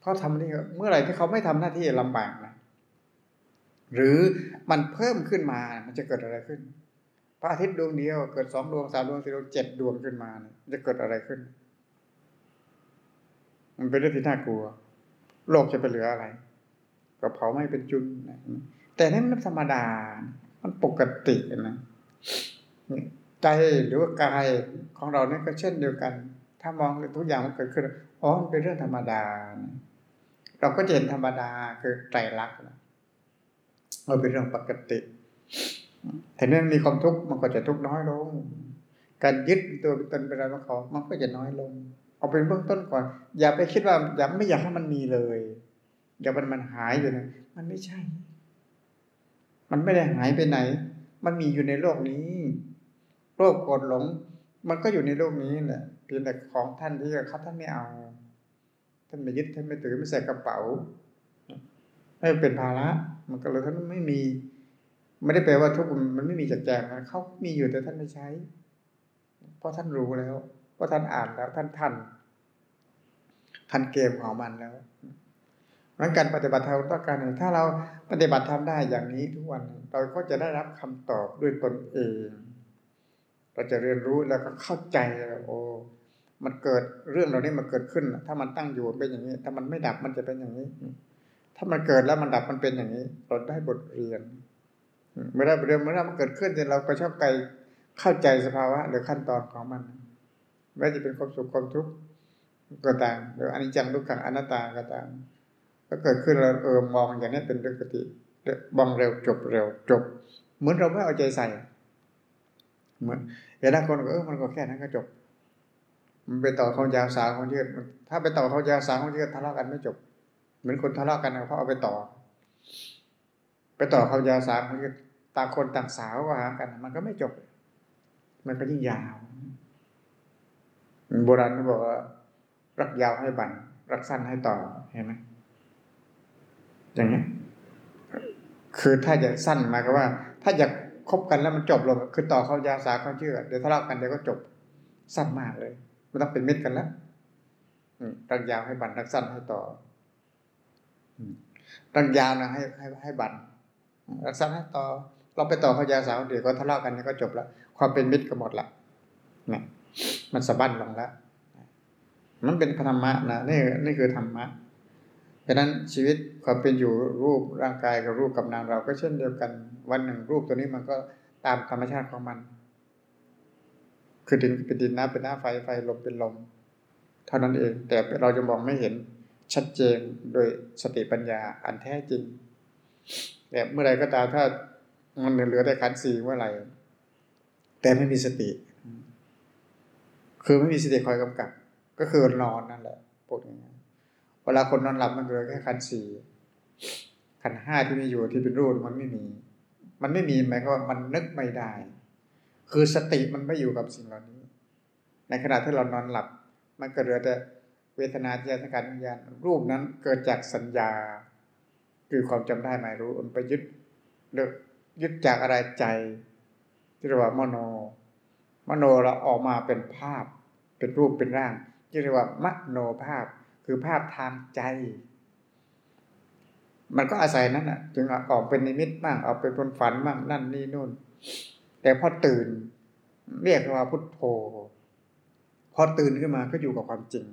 เขาทำนี่เมื่อไหร่ที่เขาไม่ทำหน้าที่ลำบากนะหรือมันเพิ่มขึ้นมามันจะเกิดอะไรขึ้นพระอาทิตย์ดวงเดียวเกิดสองดวงสามดวงสี่ดวงเจ็ดดวงขึ้นมาจะเกิดอะไรขึ้น มันเป็นเรื่องที่น่ากลัว โลกจะไปเหลืออะไรก็เผาไม่เป็นจุนแต่นี่มันธรรมดา มันปกตินะ ใจหรือว่ากายของเราเนี่ยก็เช่นเดียวกัน ถ้ามองทุกอย่างมันเกิดขึ้นอ๋อมันเป็นเรื่องธรรมดา เราก็จะเห็นธรรมดาคือไตรลักษณ์มันเป็นเรื่องปกติแต่เนื่องมีความทุกข์มันก็จะทุกข์น้อยลง การยึดตัวเป็นตนเป็นอะไรของเขามันก็จะน้อยลง เอาเป็นเบื้องต้นก่อน อย่าไปคิดว่าอย่าไม่อยากให้มันมีเลยอย่ามันมันหายอยู่นะมันไม่ใช่ มันไม่ได้หายไปไหน มันมีอยู่ในโลกนี้โรคโกรธหลง มันก็อยู่ในโลกนี้แหละเพียงแต่ของท่านที่เขาท่านไม่เอา ท่านไม่ยึดท่านไม่ถือไม่ใส่กระเป๋า ไม่เป็นภาระ มันก็เลยท่านไม่มี ไม่ได้แปลว่าทุกมันไม่มีจัดแจงนะเขามีอยู่แต่ท่านไม่ใช้ เพราะท่านรู้แล้ว เพราะท่านอ่านแล้ว ท่านทันทันเกมของมันแล้ว ดังการปฏิบัติธรรมต้องการถ้าเราปฏิบัติทำได้อย่างนี้ทุกวันเราก็จะได้รับคำตอบด้วยตนเองเราจะเรียนรู้แล้วก็เข้าใจโอ้มันเกิดเรื่องเหล่านี้มันเกิดขึ้น ถ้ามันตั้งอยู่เป็นอย่างนี้ ถ้ามันไม่ดับมันจะเป็นอย่างนี้ ถ้ามันเกิดแล้วมันดับมันเป็นอย่างนี้ เราได้บทเรียนเมื่อได้บทเรียนเมื่อได้มันเกิดขึ้นเราก็ชอบใจเข้าใจสภาวะหรือขั้นตอนของมันไม่ว่าจะเป็นความสุขความทุกข์ก็ตามหรืออนิจจังทุกขังอนัตตาก็ตาม ก็เกิดขึ้นเราเออมองอย่างนี้เป็นเรื่องปกติบองเร็วจบเร็วจบ เหมือนเราไม่เอาใจใส่ เหมือนเห็นคนก็เออมันก็แค่นั้นก็จบ มันไปต่อเขายาวสาวเขายืดถ้าไปต่อเขายาวสาวเขายืดทะเลาะกันไม่จบ เหมือนคนทะเลาะกันเพราะเอาไปต่อ ไปต่อเขายาวสาวเขายืดต่างคนต่างสาวก็หากัน มันก็ไม่จบ มันก็ยิ่งยาวโบราณเขาบอกว่ารักยาวให้บันรักสั้นให้ต่อเห็นไหม อย่างนี้คือถ้าจะสั้นมาก็ว่า ถ้าอยากคบกันแล้วมันจบลงคือต่อเขายาสาเขาเชื่อเดี๋ยวทะเลาะกันเดี๋ยวก็จบสั้นมากเลยไม่ต้องเป็นมิตรกันแล้วรักยาวให้บันรักสั้นให้ต่อรักยาวนะให้ให้ให้บันรักสั้นให้ต่อ เราไปต่อเขายาสาวเดี๋ยวก็ทะเลาะกันเดี๋ยวก็จบละความเป็นมิตรก็หมดละเนี่ยมันสะบั้นลงแล้วมันเป็นธรรมะนะนี่นี่คือธรรมะ ฉะนั้นชีวิตความเป็นอยู่รูปร่างกายกับรูปกับนามเราก็เช่นเดียวกัน วันหนึ่งรูปตัวนี้มันก็ตามธรรมชาติของมัน คือดินเป็นดินน้ำเป็นน้ำไฟไฟลมเป็นลมเท่านั้นเอง แต่เราจะมองไม่เห็นชัดเจนโดยสติปัญญาอันแท้จริงแต่เมื่อไรก็ตามถ้ามันเหลือแต่ขันสี่เมื่อไหร่แต่ไม่มีสติ คือไม่มีสติคอยกำกับ ก็คือนอนนั่นแหละพูดง่ายเวลาคนนอนหลับมันเหลือแค่ขันสี่ขันห้าที่มีอยู่ที่เป็นรูปมันไม่มี มันไม่มีหมายความว่ามันนึกไม่ได้ คือสติมันไม่อยู่กับสิ่งเหล่านี้ ในขณะที่เรานอนหลับ มันก็เหลือแต่เวทนาจิตสังขารวิญญาณรูปนั้นเกิดจากสัญญา คือความจำได้หมายรู้มันไปยึดเลือกยึดจากอะไรใจที่เรียกว่ามโน มโนเราออกมาเป็นภาพ เป็นรูปเป็นร่างที่เรียกว่ามโนภาพ คือภาพทางใจ มันก็อาศัยนั้นอะ จึงออกเป็นนิมิตบ้างออกเป็นคนฝันบ้างนั่นนี่นู่น แต่พอตื่น เรียกว่าพุทโธพอตื่นขึ้นมาก็อยู่กับความจริง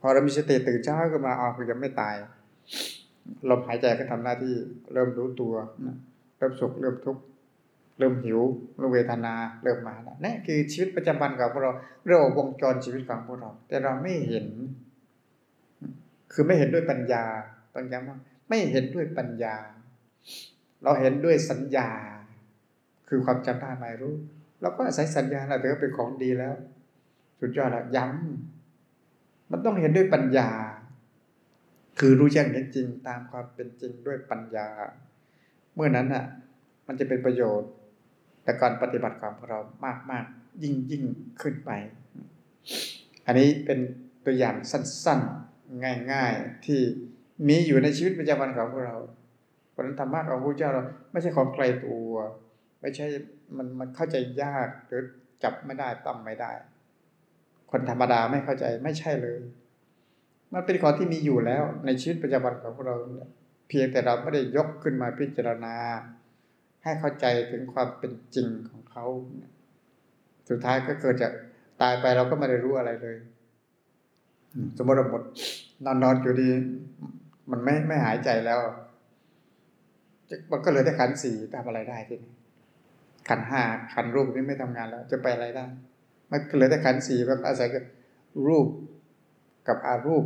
พอเรามีสติตื่นเช้าขึ้นมาอ๋อคือยังไม่ตายลมหายใจก็ทำหน้าที่เริ่มรู้ตัวเริ่มสุขเริ่มทุกข์เริ่มหิวเริ่มเวทนา เริ่มมาแล้วนี่คือชีวิตประจำวันของพวกเราเรียกว่าวงจรชีวิตของพวกเรา แต่เราไม่เห็น คือไม่เห็นด้วยปัญญาต้องย้ำว่าไม่เห็นด้วยปัญญา เราเห็นด้วยสัญญา คือความจำได้ไม่รู้เราก็อาศัยสัญญาเราถือว่าเป็นของดีแล้ว สุดยอดแล้วย้ำมันต้องเห็นด้วยปัญญา คือรู้แจ้งเห็นจริงตามความเป็นจริงด้วยปัญญา เมื่อนั้นอะ มันจะเป็นประโยชน์แต่การปฏิบัติของเรามากมากยิ่งยิ่งขึ้นไป อันนี้เป็นตัวอย่างสั้น ๆ ง่าย ๆ ที่มีอยู่ในชีวิตประจำวันของพวกเราเพราะนั้นธรรมะของพระเจ้าเราไม่ใช่ของไกลตัวไม่ใช่มันมันเข้าใจยากหรือจับไม่ได้ตั้มไม่ได้ คนธรรมดาไม่เข้าใจไม่ใช่เลย มันเป็นของที่มีอยู่แล้วในชีวิตประจำวันของพวกเราเพียงแต่เราไม่ได้ยกขึ้นมาพิจารณา ให้เข้าใจถึงความเป็นจริงของเขา สุดท้ายก็เกิดจากตายไปเราก็ไม่ได้รู้อะไรเลย สมมติเราหมดนอนนอนอยู่ดี มันไม่ไม่หายใจแล้ว มันก็เหลือแต่ขันสี่ทำอะไรได้ทีนี้ขันห้าขันรูปนี้ไม่ทำงานแล้ว จะไปอะไรได้มันเหลือแต่ขันสี่มันอาศัยกับรูปกับอารูป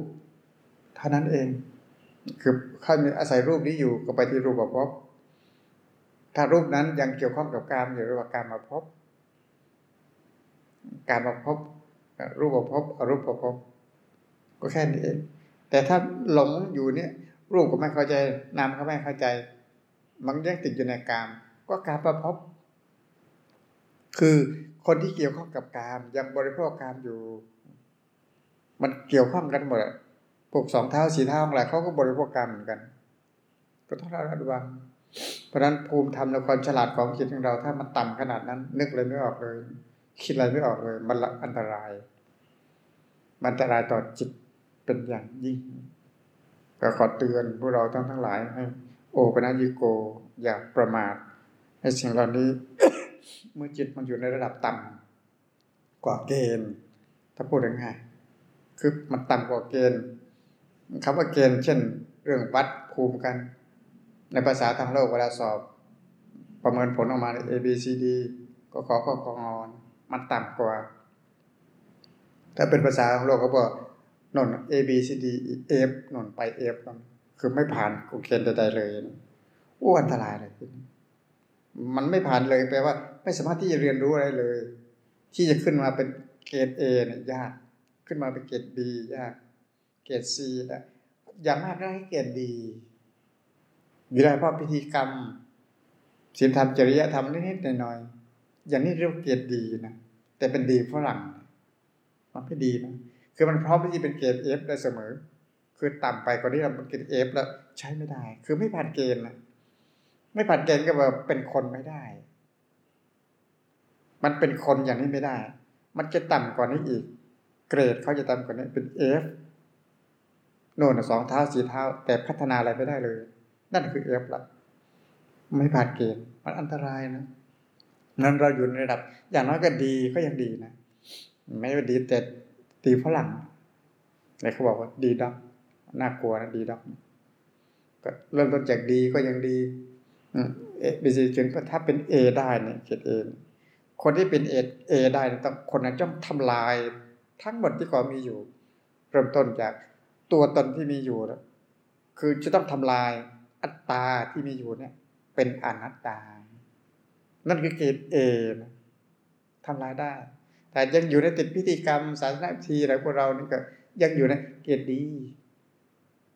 เท่านั้นเอง คือขามีอาศัยรูปนี้อยู่ก็ไปที่รูปภพถ้ารูปนั้นยังเกี่ยวข้องกับการอยู่ระหว่าการมาพบการมาพบรูปภพอรูปภพ ก็แค่นี้เองแต่ถ้าหลงอยู่เนี่ยรูปก็ไม่เข้าใจนามก็ไม่เข้าใจ มันยังติดอยู่ในกาม ก็การประพบคือคนที่เกี่ยวข้องกับกามยังบริโภคกามอยู่ มันเกี่ยวข้องกันหมดพวกสองเท้าสีเท้าอะไรเขาก็บริโภคกามเหมือนกัน ก็ต้องระวังเพราะนั้นภูมิธรรมและความฉลาดของจิตของเรา ถ้ามันต่ำขนาดนั้น นึกอะไรไม่ออกเลย คิดอะไรไม่ออกเลย มันอันตราย มันอันตรายต่อจิต เป็นอย่างยิ่ง ก็ขอเตือนพวกเราทั้งทั้งหลายให้ โอปนัญิโก อย่าประมาทให้สิ่งเหล่านี้ เมื่อจิตมันอยู่ในระดับต่ำกว่าเกณฑ์ ถ้าพูดยังไงคือมันต่ำกว่าเกณฑ์คำว่าเกณฑ์ เช่น เรื่องวัดภูมิกัน ในภาษาทางโลกเวลาสอบ ประเมินผลออกมาใน A B C D ก็ขอข้อของอนมันต่ำกว่า ถ้าเป็นภาษาของโลกเขาบอก นน A B C D E F นนไป F คือไม่ผ่านกูเกณฑ์ใดๆเลยอ้อันตรายเลยมันไม่ผ่านเลยแปลว่า ไม่สามารถที่จะเรียนรู้อะไรเลย ที่จะขึ้นมาเป็นเกรด A เนี่ยยาก ขึ้นมาเป็นเกรด B ยาก เกรด C นะอย่างมากก็ให้เกรดดีวิไลเพราะพิธีกรรมศีลธรรมจริยธรรมนิดๆหน่อยๆอย่างนี้เรียกเกรดดีนะแต่เป็นดีฝรั่ง มันไม่ดีนะ คือมันพร้อมที่จะเป็นเกรด F ได้เสมอ คือต่ำไปกว่านี้เราเป็นเกรด F แล้วใช้ไม่ได้ คือไม่ผ่านเกณฑ์นะไม่ผ่านเกณฑ์ก็แบบเป็นคนไม่ได้ มันเป็นคนอย่างนี้ไม่ได้ มันจะต่ำกว่านี้อีก เกรดเขาจะต่ำกว่านี้เป็น F โน่นสองเท้าสี่เท้า แต่พัฒนาอะไรไม่ได้เลย นั่นคือ F ละไม่ผ่านเกณฑ์มันอันตรายนะนั้นเราอยู่ในระดับ อย่างน้อยก็ดีก็ยังดีนะ ไม่ว่าดีแต่ ตีฝรั่งไหนเขาบอกว่าดีด็อกน่ากลัวนะดีด็อกก็เริ่มต้นจากดีก็ยังดีเอบีซีจนถ้าเป็นเอได้เนี่ยเกรดเอคนที่เป็นเอเอได้ต้องคนนั้นต้องทำลายทั้งหมดที่เขามีอยู่ เริ่มต้นจากตัวตนที่มีอยู่แล้วคือจะต้องทำลายอัตตาที่มีอยู่เนี่ย เป็นอนัตตา นั่นคือเกรดเอทำลายได้ แต่ยังอยู่ในติดพิธีกรรมศาสนาพิธีอะไรพวกเรานี่ก็ยังอยู่ในเกณฑ์ดี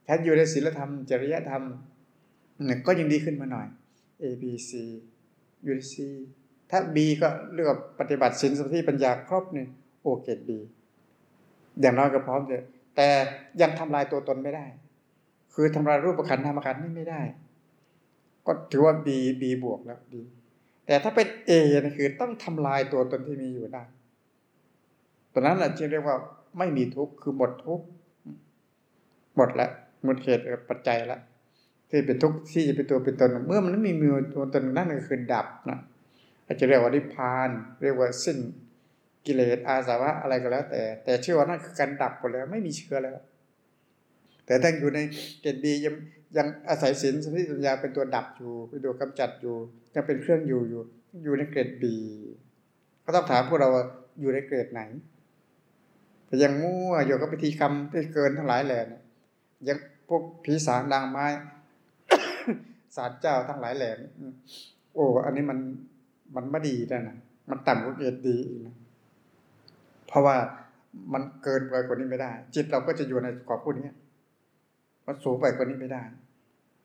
ถ้าอยู่ในศีลธรรม จริยธรรมเนี่ยก็ยังดีขึ้นมาหน่อย A B C อยู่ใน C ถ้า B ก็เลือกปฏิบัติศีลสมาธิปัญญาครบเนี่ยโอเกต B อย่างน้อยก็พร้อมเลยแต่ยังทำลายตัวตนไม่ได้ คือทำลายรูปขันธ์ธรรมขันธ์นี่ไม่ได้ ก็ถือว่า B B บวกแล้วดีแต่ถ้าเป็น A นี่คือต้องทำลายตัวตนที่มีอยู่ได้ ตอนนั้นแหละจึงเรียกว่าไม่มีทุกข์คือหมดทุกข์หมดแล้วหมดเหตุปัจจัยแล้วที่เป็นทุกข์ที่จะเป็นตัวเป็นตน เมื่อมันไม่มีมือตัวตนนั่นก็คือดับนะอาจจะเรียกว่านิพพาน เรียกว่าสิ้นกิเลสอาสวะอะไรก็แล้ว แต่ แต่เชื่อว่านั่นคือการดับหมดแล้วไม่มีเชื้อแล้ว แต่ถ้าอยู่ในเกณฑ์ดียังยังอาศัยศีลสมาธิปัญญาเป็นตัวดับอยู่เป็นตัวกำจัดอยู่ ยังเป็นเครื่องอยู่อยู่ อยู่ในเกรดบีก็ต้องถามพวกเราอยู่ในเกรดไหน แต่ยังมั่วอยู่กับพิธีกรรมที่เกินทั้งหลายแหล่เนี่ยยังพวกผีสางนางไม้สารเจ้าทั้งหลายแหล่โอ้อันนี้มันมันไม่ดีนะนะมันต่ำกว่าเกณฑ์ดีนะเพราะว่ามันเกินไปกว่านี้ไม่ได้ จิตเราก็จะอยู่ในกรอบพวกนี้มันสูงไปกว่านี้ไม่ได้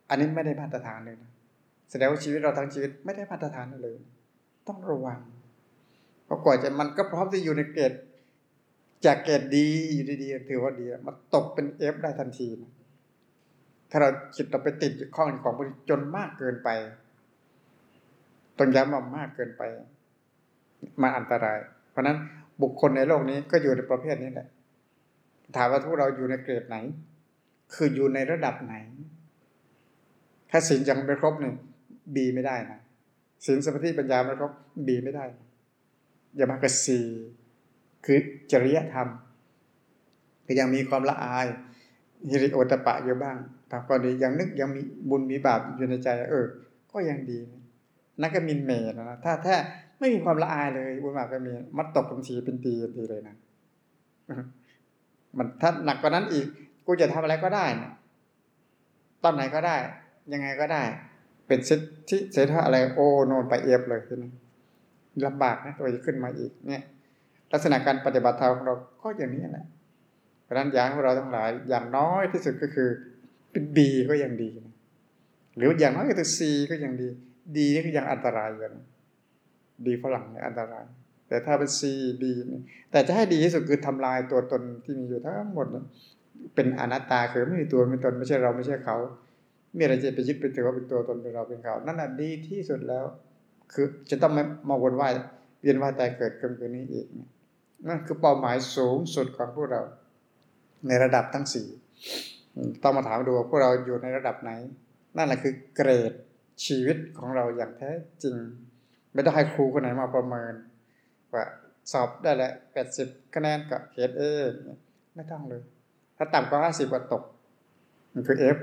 อันนี้ไม่ได้มาตรฐานเลยนะแสดงว่าชีวิตเราทั้งชีวิตไม่ได้มาตรฐานเลย ต้องระวังเพราะกว่าจะมันก็พร้อมที่อยู่ในเกณฑ์ จากเกรดดีอยู่ดีๆถือว่าดีมันตกเป็นเอฟได้ทันที ถ้าเราจิตเราไปติดข้องของจนมากเกินไปต้องย้ำว่ามากเกินไป มาอันตราย เพราะนั้นบุคคลในโลกนี้ก็อยู่ในประเภทนี้แหละ ถามว่าทุกเราอยู่ในเกรดไหน คืออยู่ในระดับไหน ถ้าสินยังไม่ครบหนึ่งบีไม่ได้นะสินสมาธิปัญญาไม่ครบบีไม่ได้ อย่ามากระสี คือจริยธรรม ก็ยังมีความละอายฮิริโอตปะอยู่บ้างทำก็ดียังนึกยังมีบุญมีบาปอยู่ในใจ เออ ก็ยังดีนั่นก็มินเมนะถ้าถ้าไม่มีความละอายเลย บุญบาปก็มีมัดตกบัญชีเป็นตีเป็นตีเลยนะมันถ้าหนักกว่านั้นอีก กูจะทำอะไรก็ได้นะตอนไหนก็ได้ ยังไงก็ได้ เป็นเซตที่เซตอะไรโอโนนไปเอฟเลยทีนี้ลำบากนะตัวจะขึ้นมาอีกเนี่ย ลักษณะการปฏิบัติธรรมของเราก็อย่างนี้แหละเพราะนั้นอย่ากให้เราทั้งหลาย อย่างน้อยที่สุดก็คือ เป็นบีก็ยังดี หรืออย่างน้อยก็คือซีก็ยังดี ดีนี่ก็ยังอันตรายอยู่นดีฝรั่งเนี่ยอันตราย แต่ถ้าเป็นซีดีแต่จะให้ดีที่สุดคือทำลายตัวตนที่มีอยู่ทั้งหมดเป็นอนัตตาคือไม่มีตัวไม่ตนไม่ใช่เราไม่ใช่เขาไมีอะไรจะไปยึดเป็นถือว่าเป็นตัวตนเป็นเราเป็นเขา นั่นแหะดีที่สุดแล้ว คือจะต้องไม่มาวนว่ายเวียนว่ายตายเกิดกันคืนนี้อีกนั่ นั่นคือเป้าหมายสูงสุดของพวกเรา ในระดับทั้งสี่ต้องมาถามดูว่าพวกเราอยู่ในระดับไหน นั่นแหละคือเกรดชีวิตของเราอย่างแท้จริง ไม่ต้องให้ครูคนไหนมาประเมิน ว่าสอบได้แล้วแปดสิบคะแนนกับเกรดเอไม่ต้องเลย ถ้าต่ำกว่าห้าสิบก็ตก มันคือเอฟ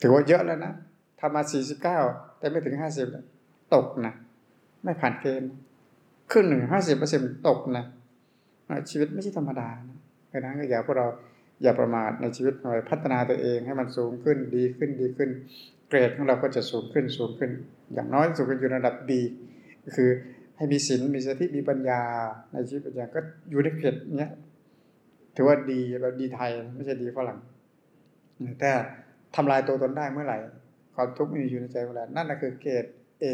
ถือว่าเยอะแล้วนะทำมาสี่สิบเก้าแต่ไม่ถึงห้าสิบตกนะ ไม่ผ่านเกณฑ์ ครึ่งหนึ่งห้าสิบเปอร์เซ็นตกนะชีวิตไม่ใช่ธรรมดานะดังนั้นก็อย่าพวกเราอย่าประมาทในชีวิตหน่อยพัฒนาตัวเองให้มันสูงขึ้นดีขึ้นดีขึ้น เกรดของเราก็จะสูงขึ้นสูงขึ้น อย่างน้อยสูงขึ้นอยู่ระดับดีก็คือให้มีศีลมีสติมีปัญญาในชีวิตปัญญาก็อยู่ในเกรดเนี้ยถือว่าดีแบบดีไทยไม่ใช่ดีฝรั่งแต่ทำลายตัวตนได้เมื่อไหร่ความทุกข์มีอยู่ในใจเมื่อไหร่นั่นแหละคือเกรดเอ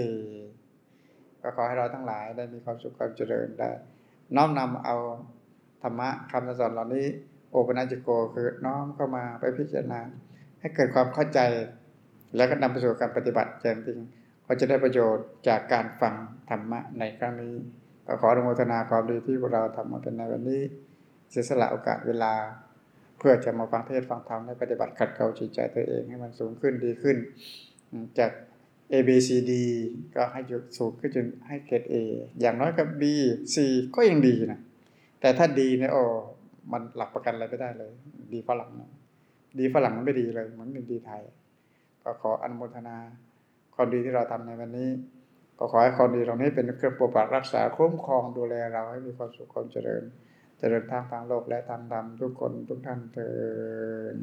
ก็ขอให้เราทั้งหลายได้มีความสุขความเจริญได้ น้อมนำเอาธรรมะคำสอนเหล่านี้ โอปนัจโกคือน้อมเข้ามาไปพิจารณา ให้เกิดความเข้าใจ แล้วก็นำไปสู่การปฏิบัติจริงๆก็จะได้ประโยชน์จากการฟังธรรมะในครั้งนี้ก็ขออนุโมทนาความดีที่พวกเราทำมาเป็นในวันนี้เสียสละโอกาสเวลา เพื่อจะมาฟังเทศฟังธรรมและปฏิบัติขัดเกลาจิตใจตัวเองให้มันสูงขึ้นดีขึ้น จาก A B C D ก็ให้ยกสูงขึ้นจนให้เกรด A อย่างน้อยกับ B C ก็ยังดีนะ แต่ถ้าดีเนี่ยโอ้มันหลักประกันอะไรไม่ได้เลย ดีฝรั่งนะดีฝรั่งมันไม่ดีเลยเหมือนเป็นดีไทย ก็ขออนุโมทนาความดีที่เราทำในวันนี้ ก็ขอให้ความดีเหล่านี้เป็นเครื่องปกปักรักษาคุ้มครองดูแลเราให้มีความสุขความเจริญ เจริญทางทางโลกและทางธรรมทุกคนทุกท่านเถิด